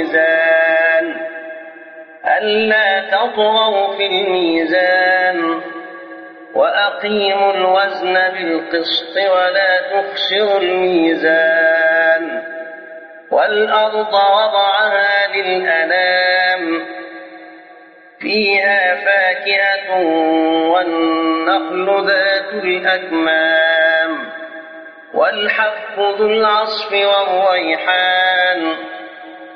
الميزان. ألا تطغوا في الميزان. وأقيموا الوزن بالقسط ولا تخسروا الميزان. والأرض وضعها للأنام. فيها فاكهة والنخل ذات الأكمام. والحب ذو العصف والريحان.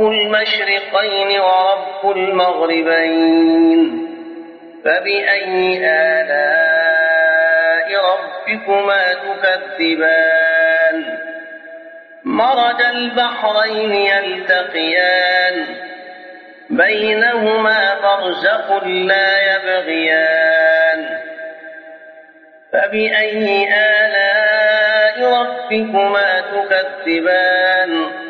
رب المشرقين ورب المغربين. فبأي آلاء ربكما تكذبان؟ مرج البحرين يلتقيان. بينهما برزخ لا يبغيان. فبأي آلاء ربكما تكذبان؟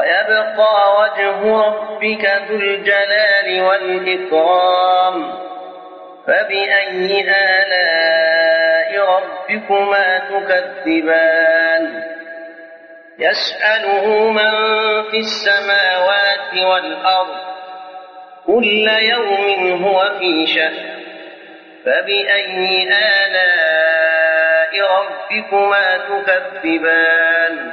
ويبقى وجه ربك ذو الجلال والإكرام. فبأي آلاء ربكما تكذبان؟ يسأله من في السماوات والأرض كل يوم هو في شأن. فبأي آلاء ربكما تكذبان؟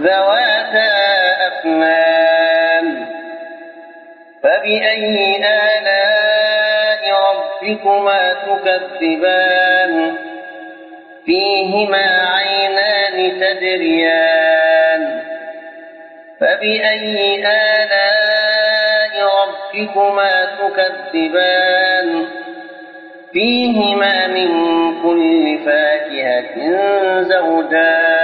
ذواتا أفنان. فبأي آلاء ربكما تكذبان؟ فيهما عينان تجريان. فبأي آلاء ربكما تكذبان؟ فيهما من كل فاكهة زوجان.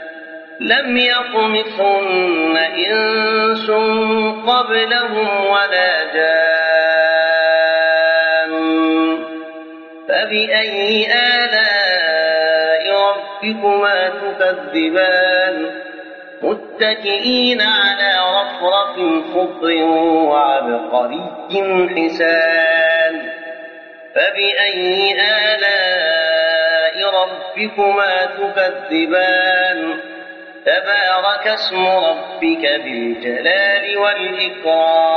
لم يطمثن إنس قبلهم ولا جان. فبأي آلاء ربكما تكذبان؟ متكئين على رفرف خضر وعبقري حسان. فبأي آلاء ربكما تكذبان؟ تبارك اسم ربك بالجلال والإكرام.